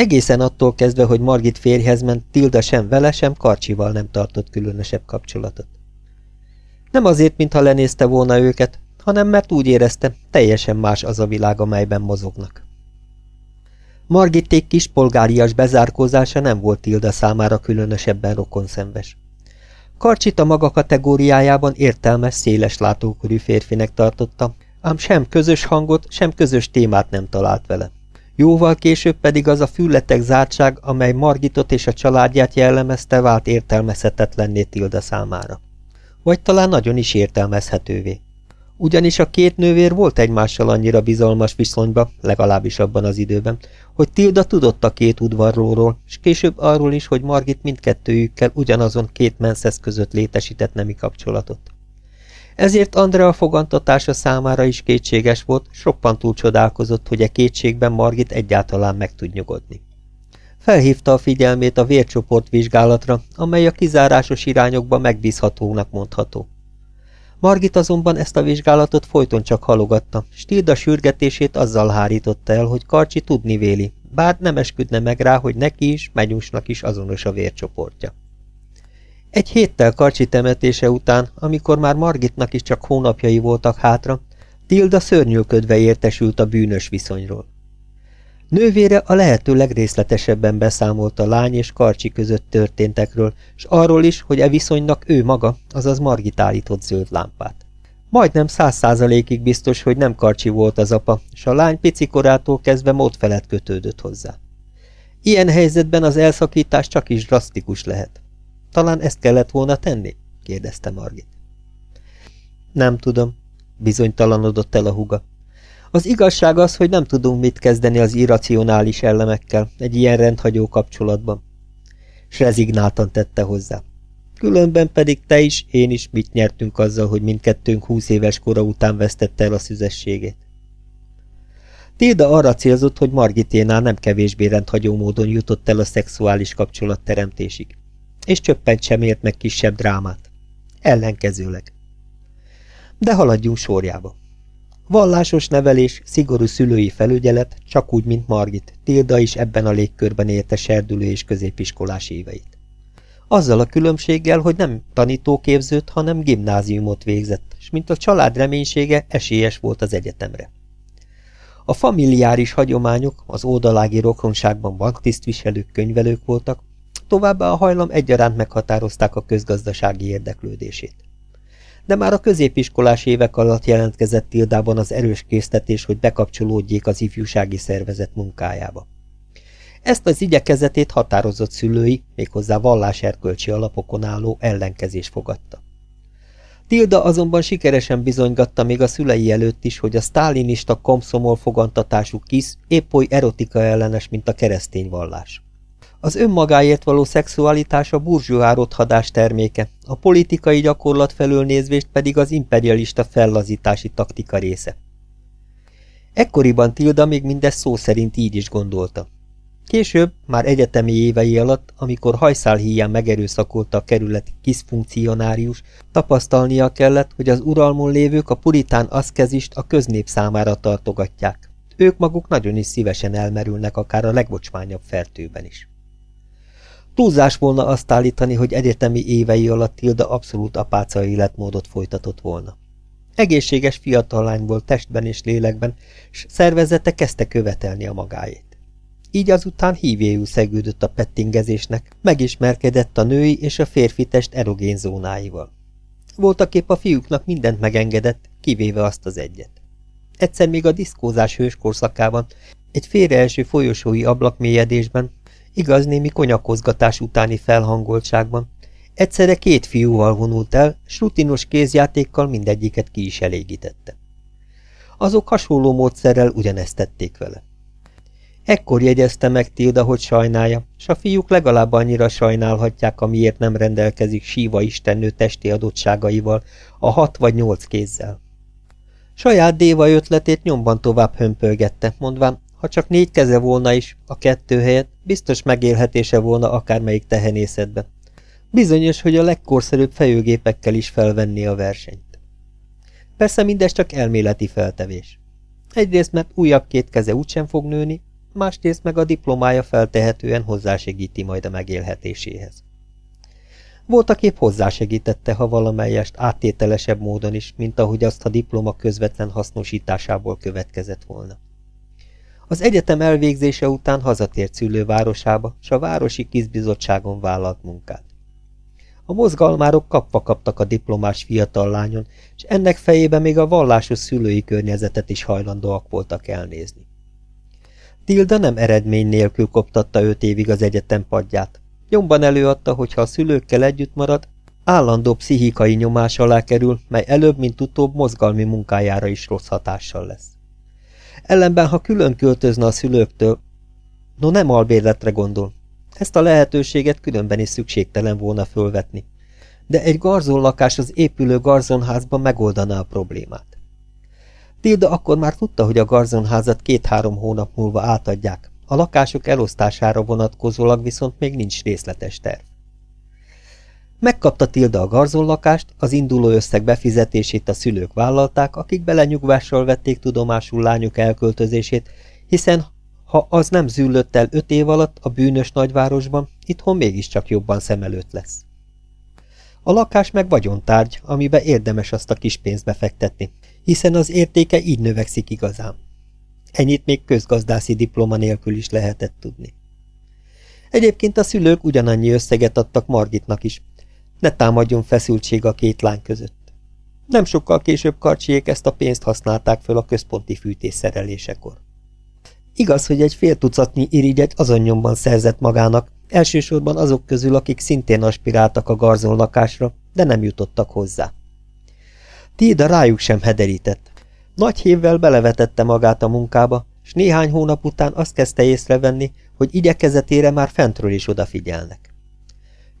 Egészen attól kezdve, hogy Margit férjhez ment, Tilda sem vele, sem Karcsival nem tartott különösebb kapcsolatot. Nem azért, mintha lenézte volna őket, hanem mert úgy érezte, teljesen más az a világ, amelyben mozognak. Margitték kispolgárias bezárkózása nem volt Tilda számára különösebben rokonszenves. Karcsit a maga kategóriájában értelmes, széles látókörű férfinek tartotta, ám sem közös hangot, sem közös témát nem talált vele. Jóval később pedig az a fülletek zártság, amely Margitot és a családját jellemezte, vált értelmezhetetlenné Tilda számára. Vagy talán nagyon is értelmezhetővé. Ugyanis a két nővér volt egymással annyira bizalmas viszonyba, legalábbis abban az időben, hogy Tilda tudott a két udvarlóról, és később arról is, hogy Margit mindkettőjükkel ugyanazon két menszesz között létesített nemi kapcsolatot. Ezért Andrea fogantatása számára is kétséges volt, soppan csodálkozott, hogy e kétségben Margit egyáltalán meg tud nyugodni. Felhívta a figyelmét a vércsoport vizsgálatra, amely a kizárásos irányokban megbízhatónak mondható. Margit azonban ezt a vizsgálatot folyton csak halogatta, Stilda sürgetését azzal hárította el, hogy Karcsi tudni véli, bár nem esküdne meg rá, hogy neki is, Menyusnak is azonos a vércsoportja. Egy héttel Karcsi temetése után, amikor már Margitnak is csak hónapjai voltak hátra, Tilda szörnyűködve értesült a bűnös viszonyról. Nővére a lehető legrészletesebben beszámolt a lány és Karcsi között történtekről, és arról is, hogy e viszonynak ő maga, azaz Margit állított zöld lámpát. Majdnem száz százalékig biztos, hogy nem Karcsi volt az apa, és a lány picikorától kezdve mód felett kötődött hozzá. Ilyen helyzetben az elszakítás csak is drasztikus lehet. Talán ezt kellett volna tenni? kérdezte Margit. Nem tudom, bizonytalanodott el a huga. Az igazság az, hogy nem tudunk mit kezdeni az irracionális elemekkel egy ilyen rendhagyó kapcsolatban. S rezignáltan tette hozzá. Különben pedig te is, én is mit nyertünk azzal, hogy mindkettőnk húsz éves kora után vesztette el a szüzességét. Tilda arra célzott, hogy Margiténál nem kevésbé rendhagyó módon jutott el a szexuális kapcsolat teremtésig és csöppent sem ért meg kisebb drámát. Ellenkezőleg. De haladjunk sorjába. Vallásos nevelés, szigorú szülői felügyelet, csak úgy, mint Margit, Tilda is ebben a légkörben érte serdülő és középiskolás éveit. Azzal a különbséggel, hogy nem tanítóképzőt, hanem gimnáziumot végzett, és mint a család reménysége, esélyes volt az egyetemre. A familiáris hagyományok az oldalági rokonságban banktisztviselők, könyvelők voltak, továbbá a hajlam egyaránt meghatározták a közgazdasági érdeklődését. De már a középiskolás évek alatt jelentkezett Tildában az erős késztetés, hogy bekapcsolódjék az ifjúsági szervezet munkájába. Ezt az igyekezetét határozott szülői, méghozzá valláserkölcsi alapokon álló ellenkezés fogadta. Tilda azonban sikeresen bizonygatta még a szülei előtt is, hogy a sztálinista komszomol fogantatású kis épp oly erotika ellenes, mint a keresztény vallás. Az önmagáért való szexualitás a burzsóá rothadás terméke, a politikai gyakorlat felől nézvést pedig az imperialista fellazítási taktika része. Ekkoriban Tilda még mindezt szó szerint így is gondolta. Később, már egyetemi évei alatt, amikor hajszálhíján megerőszakolta a kerületi kiszfunkcionárius, tapasztalnia kellett, hogy az uralmon lévők a puritán aszkezist a köznép számára tartogatják. Ők maguk nagyon is szívesen elmerülnek akár a legbocsmányabb fertőben is. Túlzás volna azt állítani, hogy egyetemi évei alatt Tilda abszolút apáca életmódot folytatott volna. Egészséges fiatal lány volt testben és lélekben, s szervezete kezdte követelni a magáét. Így azután hívéül szegődött a pettingezésnek, megismerkedett a női és a férfi test erogén zónáival. Voltaképp a fiúknak mindent megengedett, kivéve azt az egyet. Egyszer még a diszkózás hőskorszakában, egy félreeső folyosói ablakmélyedésben igaz némi konyakozgatás utáni felhangoltságban. Egyszerre két fiúval vonult el, s rutinos kézjátékkal mindegyiket ki is elégítette. Azok hasonló módszerrel ugyanezt tették vele. Ekkor jegyezte meg Tilda, hogy sajnálja, s a fiúk legalább annyira sajnálhatják, amiért nem rendelkezik síva istennő testi adottságaival, a hat vagy nyolc kézzel. Saját Déva ötletét nyomban tovább hömpölgette, mondván, ha csak négy keze volna is, a kettő helyett, biztos megélhetése volna akármelyik tehenészetben. Bizonyos, hogy a legkorszerűbb fejőgépekkel is felvenni a versenyt. Persze mindez csak elméleti feltevés. Egyrészt, mert újabb két keze úgysem fog nőni, másrészt meg a diplomája feltehetően hozzásegíti majd a megélhetéséhez. Voltaképp hozzásegítette, ha valamelyest áttételesebb módon is, mint ahogy azt a diploma közvetlen hasznosításából következett volna. Az egyetem elvégzése után hazatért szülővárosába, s a városi kizbizottságon vállalt munkát. A mozgalmárok kapva kaptak a diplomás fiatal lányon, és ennek fejében még a vallásos szülői környezetet is hajlandóak voltak elnézni. Tilda nem eredmény nélkül koptatta öt évig az egyetem padját. Nyomban előadta, hogy ha a szülőkkel együtt marad, állandó pszichikai nyomás alá kerül, mely előbb, mint utóbb mozgalmi munkájára is rossz hatással lesz. Ellenben, ha külön költözne a szülőktől, no nem albérletre gondol, ezt a lehetőséget különben is szükségtelen volna fölvetni. De egy garzonlakás az épülő garzonházban megoldaná a problémát. Tilda akkor már tudta, hogy a garzonházat két-három hónap múlva átadják, a lakások elosztására vonatkozólag viszont még nincs részletes terv. Megkapta Tilda a garzonlakást, az induló összeg befizetését a szülők vállalták, akik belenyugvással vették tudomásul lányuk elköltözését, hiszen ha az nem züllött el öt év alatt a bűnös nagyvárosban, itthon mégiscsak jobban szem előtt lesz. A lakás meg vagyontárgy, amibe érdemes azt a kis pénzt befektetni, hiszen az értéke így növekszik igazán. Ennyit még közgazdászi diploma nélkül is lehetett tudni. Egyébként a szülők ugyanannyi összeget adtak Margitnak is. Ne támadjon feszültség a két lány között. Nem sokkal később karcsiék ezt a pénzt használták föl a központi fűtés szerelésekor. Igaz, hogy egy fél tucatnyi irigyet azon nyomban szerzett magának, elsősorban azok közül, akik szintén aspiráltak a garzon lakásra, de nem jutottak hozzá. Tída rájuk sem hederített. Nagy hévvel belevetette magát a munkába, s néhány hónap után azt kezdte észrevenni, hogy igyekezetére már fentről is odafigyelnek.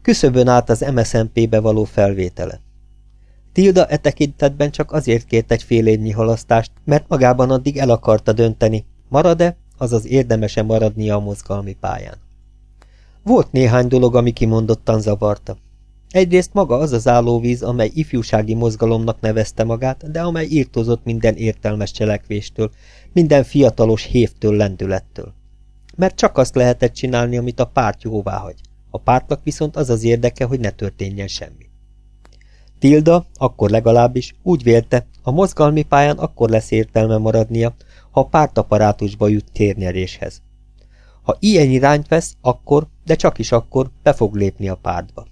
Küszöbön állt az MSZMP-be való felvétele. Tilda e tekintetben csak azért kért egy fél évnyi halasztást, mert magában addig el akarta dönteni, marad-e, azaz érdemese maradnia a mozgalmi pályán. Volt néhány dolog, ami kimondottan zavarta. Egyrészt maga az az állóvíz, amely ifjúsági mozgalomnak nevezte magát, de amely írtozott minden értelmes cselekvéstől, minden fiatalos hévtől, lendülettől. Mert csak azt lehetett csinálni, amit a párt jóvá hagy. A pártnak viszont az az érdeke, hogy ne történjen semmi. Tilda, akkor legalábbis, úgy vélte, a mozgalmi pályán akkor lesz értelme maradnia, ha pártaparátusba jut térnyeréshez. Ha ilyen irányt vesz, akkor, de csak is akkor be fog lépni a pártba.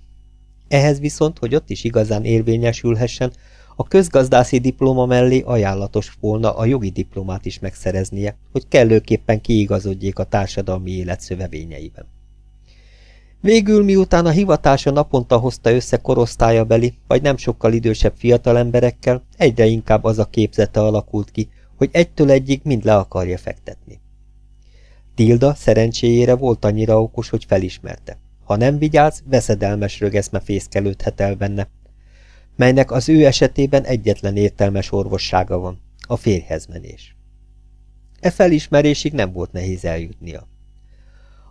Ehhez viszont, hogy ott is igazán érvényesülhessen, a közgazdászi diploma mellé ajánlatos volna a jogi diplomát is megszereznie, hogy kellőképpen kiigazodjék a társadalmi élet szövevényeiben. Végül, miután a hivatása naponta hozta össze korosztálya beli, vagy nem sokkal idősebb fiatalemberekkel, egyre inkább az a képzete alakult ki, hogy egytől egyig mind le akarja fektetni. Tilda szerencséjére volt annyira okos, hogy felismerte. Ha nem vigyáz, veszedelmes rögeszme fészkelődhet el benne, melynek az ő esetében egyetlen értelmes orvossága van, a férjhez menés. E felismerésig nem volt nehéz eljutnia.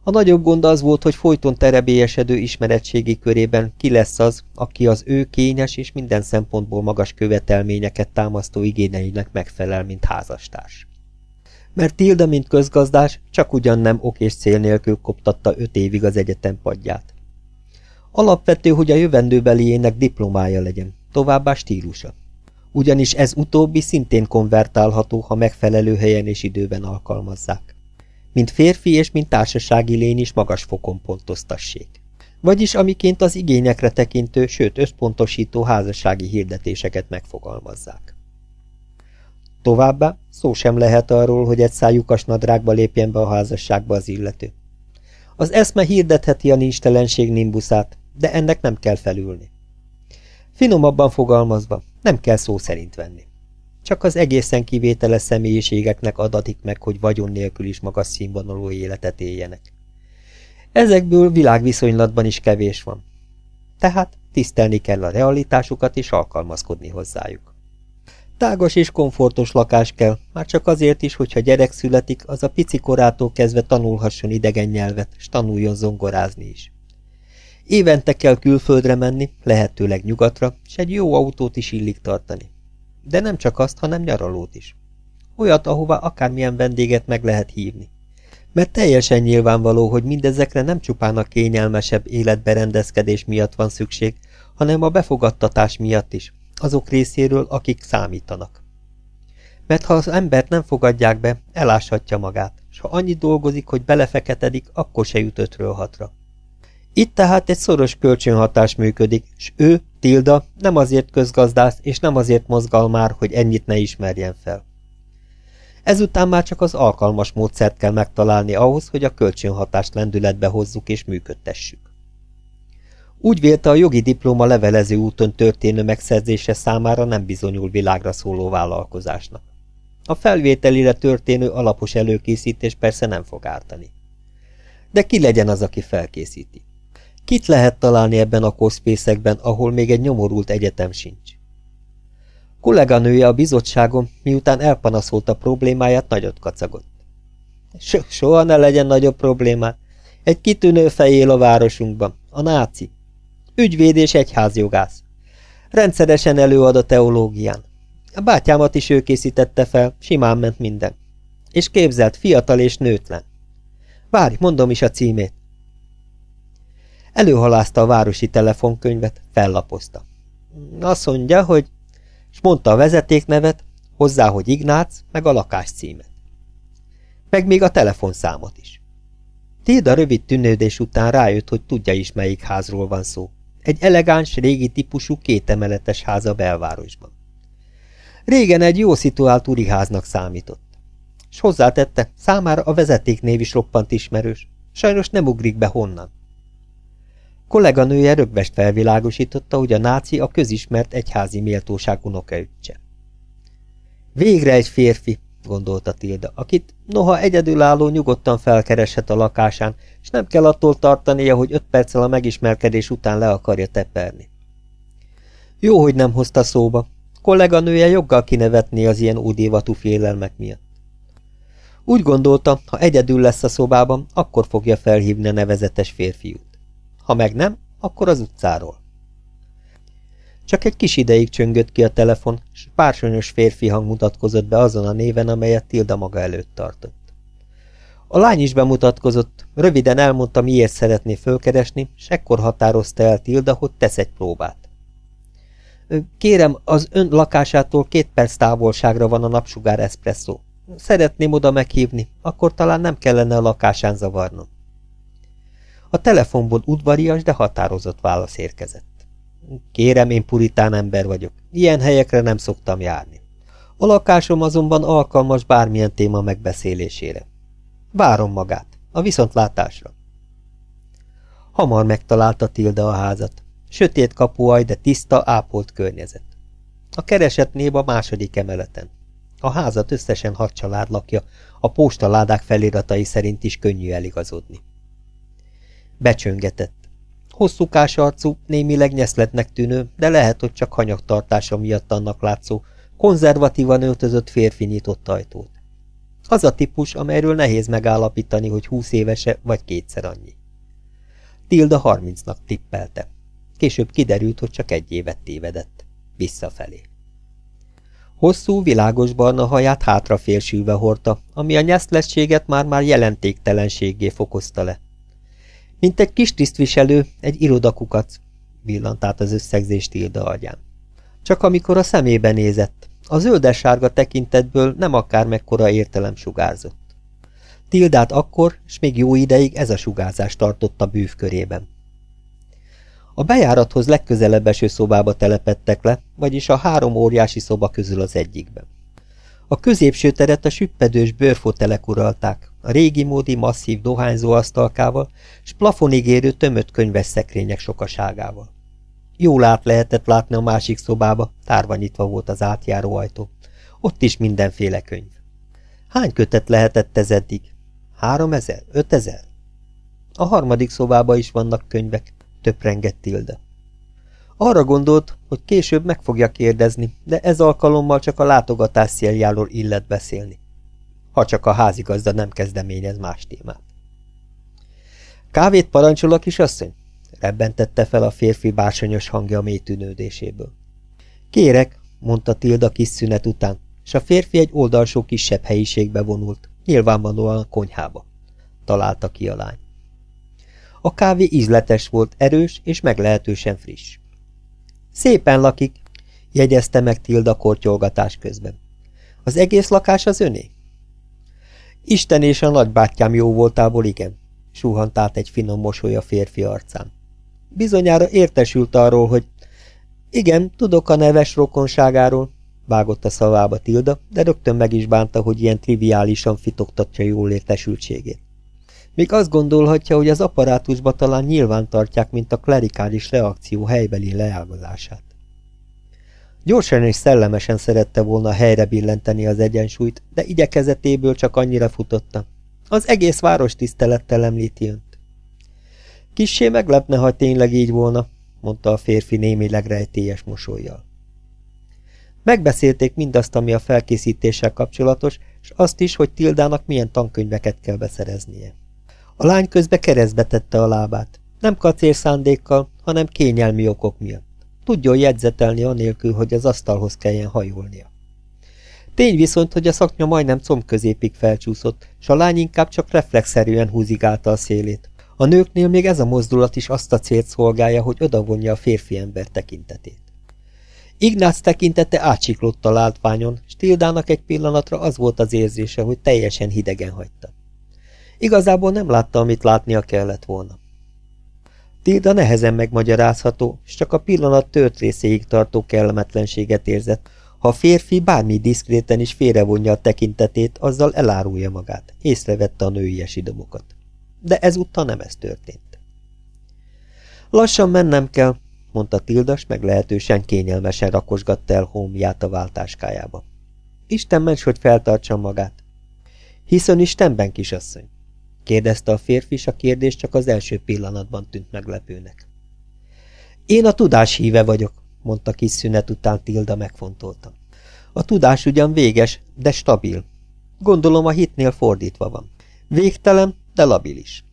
A nagyobb gond az volt, hogy folyton terebélyesedő ismeretségi körében ki lesz az, aki az ő kényes és minden szempontból magas követelményeket támasztó igényeinek megfelel, mint házastárs. Mert Tilda, mint közgazdás, csak ugyan nem ok és cél nélkül koptatta öt évig az egyetem padját. Alapvető, hogy a jövendőbeliének diplomája legyen, továbbá stílusa. Ugyanis ez utóbbi szintén konvertálható, ha megfelelő helyen és időben alkalmazzák mint férfi és mint társasági lény is magas fokon pontoztassék. Vagyis amiként az igényekre tekintő, sőt összpontosító házassági hirdetéseket megfogalmazzák. Továbbá szó sem lehet arról, hogy egy szájukas nadrágba lépjen be a házasságba az illető. Az eszme hirdetheti a nincstelenség nimbuszát, de ennek nem kell felülni. Finomabban fogalmazva, nem kell szó szerint venni. Csak az egészen kivételes személyiségeknek adatik meg, hogy vagyon nélkül is magas színvonalú életet éljenek. Ezekből világviszonylatban is kevés van. Tehát tisztelni kell a realitásukat és alkalmazkodni hozzájuk. Tágos és komfortos lakás kell, már csak azért is, hogyha gyerek születik, az a pici korától kezdve tanulhasson idegen nyelvet, s tanuljon zongorázni is. Évente kell külföldre menni, lehetőleg nyugatra, s egy jó autót is illik tartani. De nem csak azt, hanem nyaralót is. Olyat, ahová akármilyen vendéget meg lehet hívni. Mert teljesen nyilvánvaló, hogy mindezekre nem csupán a kényelmesebb életberendezkedés miatt van szükség, hanem a befogadtatás miatt is, azok részéről, akik számítanak. Mert ha az embert nem fogadják be, eláshatja magát, és ha annyit dolgozik, hogy belefeketedik, akkor se jut ötről hatra. Itt tehát egy szoros kölcsönhatás működik, s ő, Tilda, nem azért közgazdász, és nem azért mozgalmár, hogy ennyit ne ismerjen fel. Ezután már csak az alkalmas módszert kell megtalálni ahhoz, hogy a kölcsönhatást lendületbe hozzuk és működtessük. Úgy vélte a jogi diploma levelező úton történő megszerzése számára nem bizonyul világra szóló vállalkozásnak. A felvételire történő alapos előkészítés persze nem fog ártani. De ki legyen az, aki felkészíti? Kit lehet találni ebben a koszpészekben, ahol még egy nyomorult egyetem sincs? Kolléganője a bizottságon, miután elpanaszolta problémáját, nagyot kacagott. So soha ne legyen nagyobb problémát. Egy kitűnő fejél a városunkban, a náci. Ügyvéd és egyházjogász. Rendszeresen előad a teológián. A bátyámat is ő készítette fel, simán ment minden. És képzelt, fiatal és nőtlen. Várj, mondom is a címét. Előhalázta a városi telefonkönyvet, fellapozta. Azt mondja, hogy... És mondta a vezetéknevet, hozzá, hogy Ignác, meg a lakás címet. Meg még a telefonszámot is. Tilda rövid tűnődés után rájött, hogy tudja is, melyik házról van szó. Egy elegáns, régi típusú kétemeletes ház a belvárosban. Régen egy jó szituált uriháznak számított. És hozzátette, számára a vezetéknév is roppant ismerős. Sajnos nem ugrik be honnan. Kolléganője rögvest felvilágosította, hogy a náci a közismert egyházi méltóság unokaöccse. Végre egy férfi, gondolta Tilda, akit noha egyedülálló nyugodtan felkereshet a lakásán, és nem kell attól tartania, hogy öt perccel a megismerkedés után le akarja teperni. Jó, hogy nem hozta szóba. Kolléganője joggal kinevetné az ilyen ódévatú félelmek miatt. Úgy gondolta, ha egyedül lesz a szobában, akkor fogja felhívni a nevezetes férfiút. Ha meg nem, akkor az utcáról. Csak egy kis ideig csöngött ki a telefon, és pársonyos férfi hang mutatkozott be azon a néven, amelyet Tilda maga előtt tartott. A lány is bemutatkozott, röviden elmondta, miért szeretné fölkeresni, és ekkor határozta el Tilda, hogy tesz egy próbát. Kérem, az ön lakásától két perc távolságra van a napsugár eszpresszó. Szeretném oda meghívni, akkor talán nem kellene a lakásán zavarnom. A telefonból udvarias, de határozott válasz érkezett. Kérem, én puritán ember vagyok. Ilyen helyekre nem szoktam járni. A lakásom azonban alkalmas bármilyen téma megbeszélésére. Várom magát, a viszontlátásra. Hamar megtalálta Tilda a házat. Sötét kapuaj, de tiszta, ápolt környezet. A keresett név a második emeleten. A házat összesen hat család lakja, a postaládák feliratai szerint is könnyű eligazodni. Becsöngetett. Hosszúkás arcú, némileg nyeszletnek tűnő, de lehet, hogy csak hanyagtartása miatt annak látszó, konzervatívan öltözött férfi nyitott ajtót. Az a típus, amelyről nehéz megállapítani, hogy húsz évese vagy kétszer annyi. Tilda harmincnak tippelte. Később kiderült, hogy csak egy évet tévedett. Visszafelé. Hosszú, világos barna haját hátrafélsülve hordta, ami a nyesztlességet már-már jelentéktelenségé fokozta le. Mint egy kis tisztviselő, egy irodakukac, villant át az összegzés Tilda agyán. Csak amikor a szemébe nézett, a zöldes-sárga tekintetből nem akár mekkora értelem sugárzott. Tildát akkor, és még jó ideig ez a sugárzás tartotta bűvkörében. A bejárathoz legközelebb eső szobába telepettek le, vagyis a három óriási szoba közül az egyikben. A középső teret a süppedős bőrfotelek uralták, a régi módi masszív dohányzó asztalkával, s plafonig érő tömött könyves szekrények sokaságával. Jól át lehetett látni a másik szobába, tárva nyitva volt az átjáró ajtó. Ott is mindenféle könyv. Hány kötet lehetett ez eddig? Három ezer? Ötezer? A harmadik szobába is vannak könyvek, töprengett Tilda. Arra gondolt, hogy később meg fogja kérdezni, de ez alkalommal csak a látogatás széljáról illet beszélni. Ha csak a házigazda nem kezdeményez más témát. Kávét parancsol a kisasszony? Rebbentette fel a férfi bársonyos hangja mély tűnődéséből. Kérek, mondta Tilda kis szünet után, és a férfi egy oldalsó kisebb helyiségbe vonult, nyilvánvalóan a konyhába. találta ki a lány. A kávé ízletes volt, erős és meglehetősen friss. Szépen lakik, jegyezte meg Tilda kortyolgatás közben. Az egész lakás az öné? Isten és a nagybátyám jó voltából igen, suhant át egy finom mosoly a férfi arcán. Bizonyára értesült arról, hogy igen, tudok a neves rokonságáról, vágott a szavába Tilda, de rögtön meg is bánta, hogy ilyen triviálisan fitoktatja jól értesültségét. Még azt gondolhatja, hogy az apparátusba talán nyilván tartják, mint a klerikális reakció helybeli leágazását. Gyorsan és szellemesen szerette volna helyre billenteni az egyensúlyt, de igyekezetéből csak annyira futotta. Az egész város tisztelettel említi önt. Kissé meglepne, ha tényleg így volna, mondta a férfi némileg rejtélyes mosolyjal. Megbeszélték mindazt, ami a felkészítéssel kapcsolatos, és azt is, hogy Tildának milyen tankönyveket kell beszereznie. A lány közbe keresztbe tette a lábát. Nem kacér szándékkal, hanem kényelmi okok miatt. Tudjon jegyzetelni anélkül, hogy az asztalhoz kelljen hajolnia. Tény viszont, hogy a szaknya majdnem comb középig felcsúszott, s a lány inkább csak reflexzerűen húzigálta a szélét. A nőknél még ez a mozdulat is azt a célt szolgálja, hogy odavonja a férfi ember tekintetét. Ignác tekintete átsiklott a látványon, Stildának egy pillanatra az volt az érzése, hogy teljesen hidegen hagyta. Igazából nem látta, amit látnia kellett volna. Tilda nehezen megmagyarázható, és csak a pillanat tört részéig tartó kellemetlenséget érzett. Ha a férfi bármi diszkréten is félrevonja a tekintetét, azzal elárulja magát, észrevette a nőies idomokat. De ezúttal nem ez történt. Lassan mennem kell, mondta Tildas, meglehetősen kényelmesen rakosgatta el homját a váltáskájába. Isten ments, hogy feltartsa magát. Hiszön Istenben, kisasszony? Kérdezte a férfi, és a kérdés csak az első pillanatban tűnt meglepőnek. Én a tudás híve vagyok, mondta kis szünet után Tilda megfontolta. A tudás ugyan véges, de stabil. Gondolom a hitnél fordítva van. Végtelen, de labilis.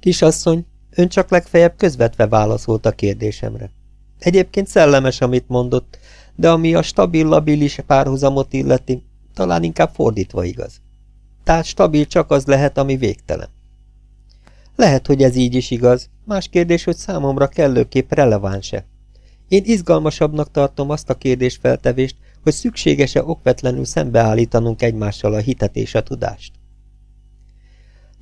Kisasszony, ön csak legfeljebb közvetve válaszolt a kérdésemre. Egyébként szellemes, amit mondott, de ami a stabil-labilis párhuzamot illeti, talán inkább fordítva igaz. Tehát stabil csak az lehet, ami végtelen. Lehet, hogy ez így is igaz, más kérdés, hogy számomra kellőképp releváns-e. Én izgalmasabbnak tartom azt a kérdésfeltevést, hogy szükséges-e okvetlenül szembeállítanunk egymással a hitet és a tudást.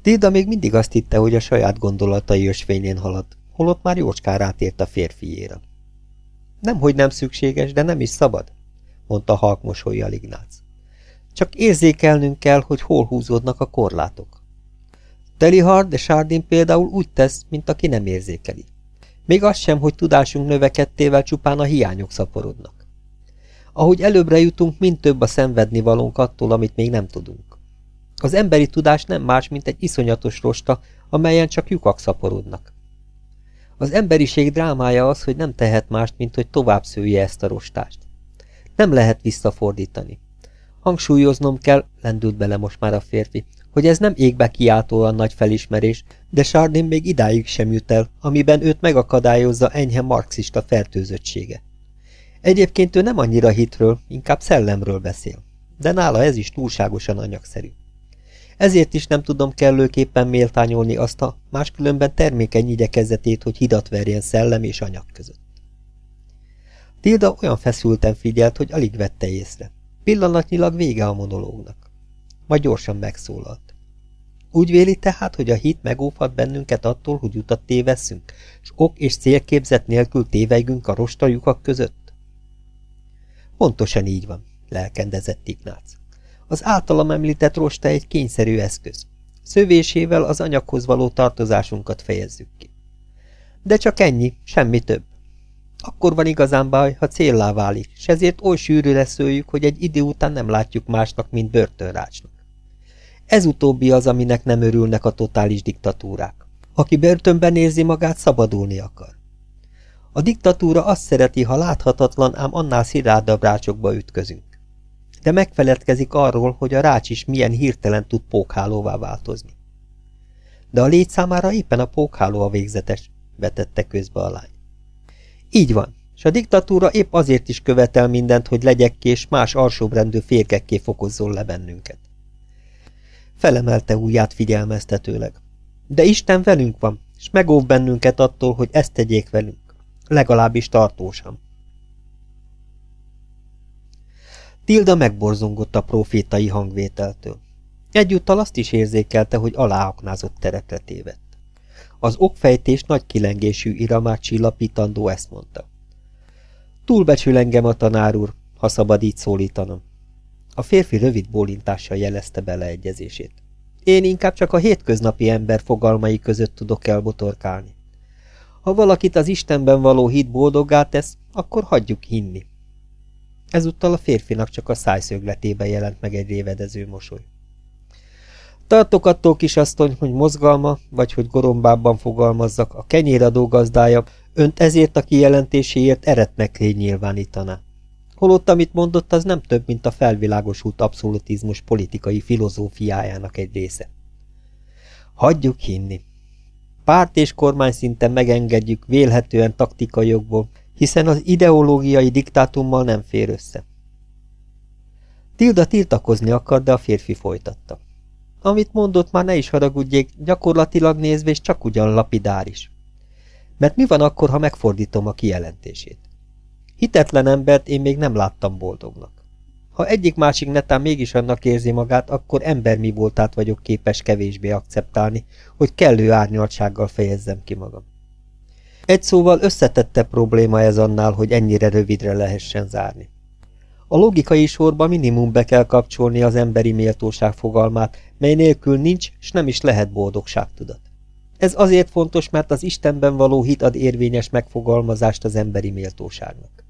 Tilda még mindig azt hitte, hogy a saját gondolatai ösvényén halad, holott már jócskán rátért a férfiéra. Nemhogy nem szükséges, de nem is szabad, mondta halk mosolyjal. Csak érzékelnünk kell, hogy hol húzódnak a korlátok. Telihard de Sardin például úgy tesz, mint aki nem érzékeli. Még az sem, hogy tudásunk növekedtével csupán a hiányok szaporodnak. Ahogy előbbre jutunk, mind több a szenvedni valónk attól, amit még nem tudunk. Az emberi tudás nem más, mint egy iszonyatos rosta, amelyen csak lyukak szaporodnak. Az emberiség drámája az, hogy nem tehet mást, mint hogy tovább szője ezt a rostást. Nem lehet visszafordítani. Hangsúlyoznom kell, lendült bele most már a férfi, hogy ez nem égbe kiáltóan nagy felismerés, de Sardin még idáig sem jut el, amiben őt megakadályozza enyhe marxista fertőzöttsége. Egyébként ő nem annyira hitről, inkább szellemről beszél, de nála ez is túlságosan anyagszerű. Ezért is nem tudom kellőképpen méltányolni azt a máskülönben termékeny igyekezetét, hogy hidat verjen szellem és anyag között. Tilda olyan feszülten figyelt, hogy alig vette észre. Pillanatnyilag vége a monológnak. Majd gyorsan megszólalt. Úgy véli tehát, hogy a hit megóvhat bennünket attól, hogy utat tévesszünk, s ok és célképzet nélkül tévegünk a rostajukak között? Pontosan így van, lelkendezett Ignác. Az általam említett rosta egy kényszerű eszköz. Szövésével az anyaghoz való tartozásunkat fejezzük ki. De csak ennyi, semmi több. Akkor van igazán baj, ha céllá válik, s ezért oly sűrűre szőjük, hogy egy idő után nem látjuk másnak, mint börtönrácsnak. Ez utóbbi az, aminek nem örülnek a totális diktatúrák. Aki börtönben érzi magát, szabadulni akar. A diktatúra azt szereti, ha láthatatlan, ám annál szilárdabb rácsokba ütközünk. De megfeledkezik arról, hogy a rács is milyen hirtelen tud pókhálóvá változni. De a légy számára éppen a pókháló a végzetes, vetette közbe a lány. Így van, és a diktatúra épp azért is követel mindent, hogy legyek és más alsóbrendű férgekké fokozzon le bennünket. Felemelte ujját figyelmeztetőleg. De Isten velünk van, és megóv bennünket attól, hogy ezt tegyék velünk. Legalábbis tartósan. Tilda megborzongott a profétai hangvételtől. Egyúttal azt is érzékelte, hogy aláaknázott terepre tévedt. Az okfejtés nagy kilengésű iramát csillapítandó ezt mondta. Túlbecsül engem a tanár úr, ha szabad így szólítanom. A férfi rövid bólintással jelezte beleegyezését. Én inkább csak a hétköznapi ember fogalmai között tudok elbotorkálni. Ha valakit az Istenben való hit boldoggá tesz, akkor hagyjuk hinni. Ezúttal a férfinak csak a szájszögletében jelent meg egy révedező mosoly. Tartok attól, kisasszony, hogy mozgalma, vagy hogy gorombában fogalmazzak, a kenyéradó gazdája önt ezért a kijelentéséért eretnek nyilvánítaná. Holott, amit mondott, az nem több, mint a felvilágosult abszolutizmus politikai filozófiájának egy része. Hagyjuk hinni. Párt és kormány szinten megengedjük vélhetően taktikai jogból, hiszen az ideológiai diktátummal nem fér össze. Tilda tiltakozni akar, de a férfi folytatta. Amit mondott, már ne is haragudjék, gyakorlatilag nézve és csak ugyan lapidáris. Mert mi van akkor, ha megfordítom a kijelentését? Hitetlen embert én még nem láttam boldognak. Ha egyik-másik netán mégis annak érzi magát, akkor ember mi voltát vagyok képes kevésbé akceptálni, hogy kellő árnyaltsággal fejezzem ki magam. Egy szóval összetette probléma ez annál, hogy ennyire rövidre lehessen zárni. A logikai sorba minimum be kell kapcsolni az emberi méltóság fogalmát, mely nélkül nincs, s nem is lehet boldogságtudat. Ez azért fontos, mert az Istenben való hit ad érvényes megfogalmazást az emberi méltóságnak.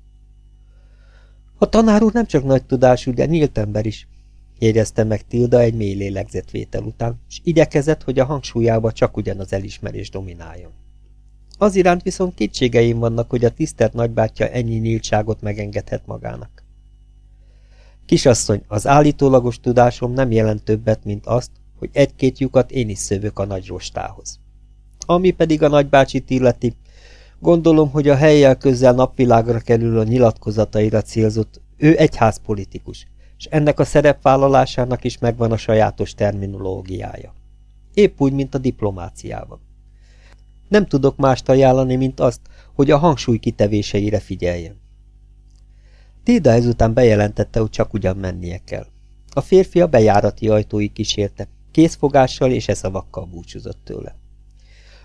A tanár úr nem csak nagy tudású, de nyílt ember is, jegyezte meg Tilda egy mély lélegzetvétel után, és igyekezett, hogy a hangsúlyába csak ugyanaz elismerés domináljon. Az iránt viszont kétségeim vannak, hogy a tisztelt nagybátyja ennyi nyíltságot megengedhet magának. Kisasszony, az állítólagos tudásom nem jelent többet, mint azt, hogy egy-két lyukat én is szövök a nagy rostához. Ami pedig a nagybácsit illeti, gondolom, hogy a helyjel közel napvilágra kerül a nyilatkozataira célzott, ő egyházpolitikus, és ennek a szerepvállalásának is megvan a sajátos terminológiája. Épp úgy, mint a diplomáciában. Nem tudok mást ajánlani, mint azt, hogy a hangsúly kitevéseire figyeljen. Tilda ezután bejelentette, hogy csak ugyan mennie kell. A férfi a bejárati ajtói kísérte, készfogással és eszavakkal búcsúzott tőle.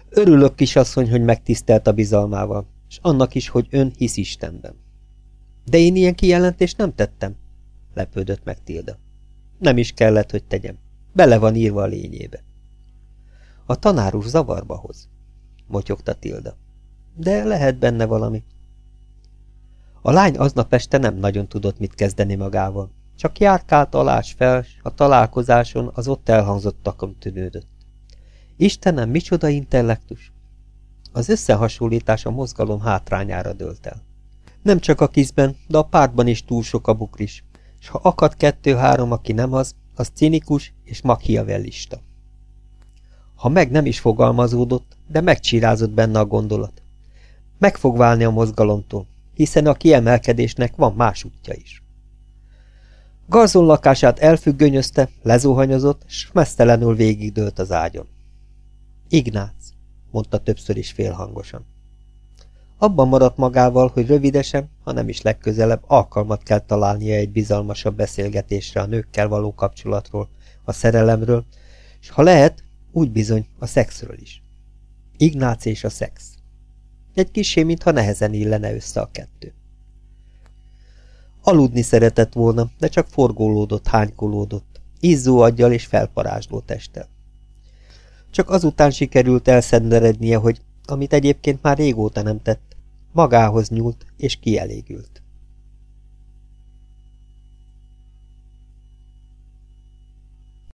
Örülök, kisasszony, hogy megtisztelt a bizalmával, és annak is, hogy ön hisz Istenben. De én ilyen kijelentést nem tettem, lepődött meg Tilda. Nem is kellett, hogy tegyem. Bele van írva a lényébe. A tanár úr zavarba hoz, motyogta Tilda. De lehet benne valami. A lány aznap este nem nagyon tudott mit kezdeni magával. Csak járkált alás fel, a találkozáson az ott elhangzottakon tűnődött. Istenem, micsoda intellektus! Az összehasonlítás a mozgalom hátrányára dőlt el. Nem csak a kizben, de a pártban is túl sok a bukris, és ha akad kettő-három, aki nem az, az cinikus és machiavellista. Ha meg nem is fogalmazódott, de megcsirázott benne a gondolat. Meg fog válni a mozgalomtól, hiszen a kiemelkedésnek van más útja is. Garzon lakását elfüggönyözte, lezuhanyozott, s mesztelenül végigdőlt az ágyon. Ignác, mondta többször is félhangosan. Abban maradt magával, hogy rövidesen, ha nem is legközelebb, alkalmat kell találnia egy bizalmasabb beszélgetésre a nőkkel való kapcsolatról, a szerelemről, és ha lehet, úgy bizony a szexről is. Ignác és a szex. Egy kisé, mintha nehezen illene össze a kettő. Aludni szeretett volna, de csak forgólódott, hánykolódott, izzó aggyal és felparázsló testtel. Csak azután sikerült elszenderednie, hogy, amit egyébként már régóta nem tett, magához nyúlt és kielégült.